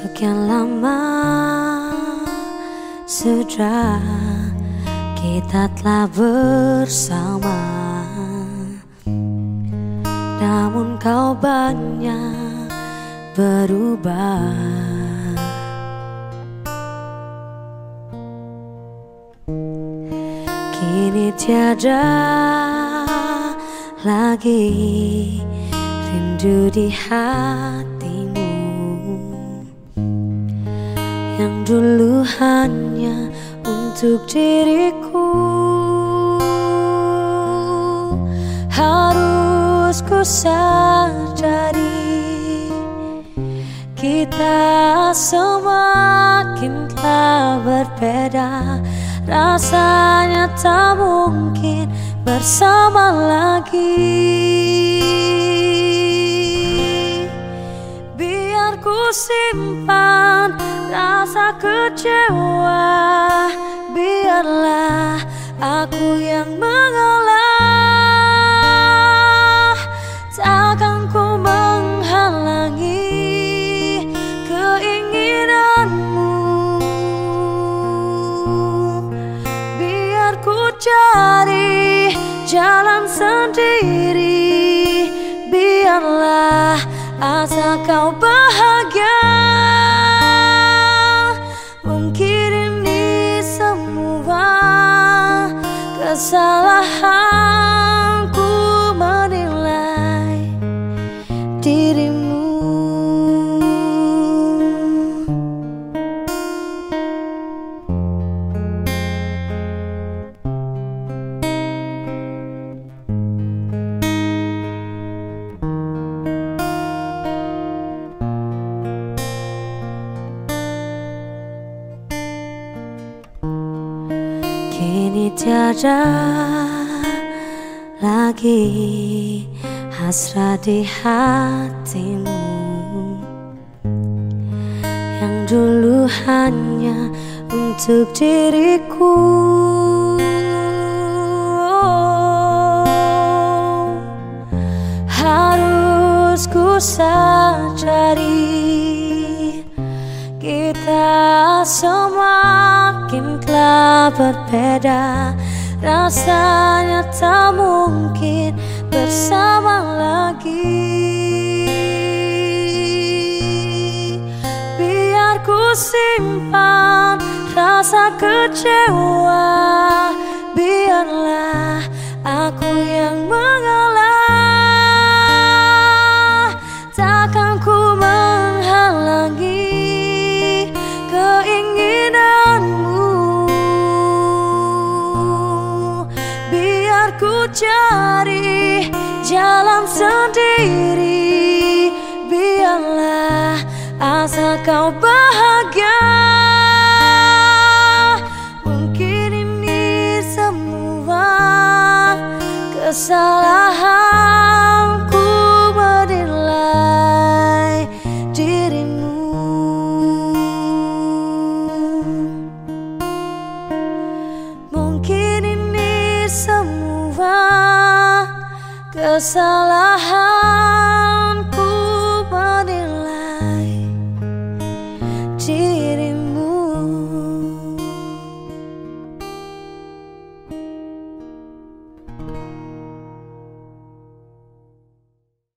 Sekian lama sudah kita telah bersama. Namun kau banyak berubah. Kini tiada lagi rindu di hatimu Yang dulu hanya untuk diriku. Harus ku sadari Kita semakin telah berbeda. Rasanya tak mungkin bersama lagi. Biar ku simpan kecewa. Biarlah aku yang mengalah Takkan ku menghalangi keinginanmu. Biar ku cari jalan sendiri kesalahanku Kini tiada lagi hasrat di hatimu. Yang dulu hanya untuk diriku. Harus ku sadari Kita semakin telah berbeda. Rasanya tak mungkin bersama lagi. Biar ku simpan rasa kecewa Biarlah aku yang mengalah cari jalan sendiri. Biarlah asal kau bahagia. Mungkin ini semua kesalahan kesalahan.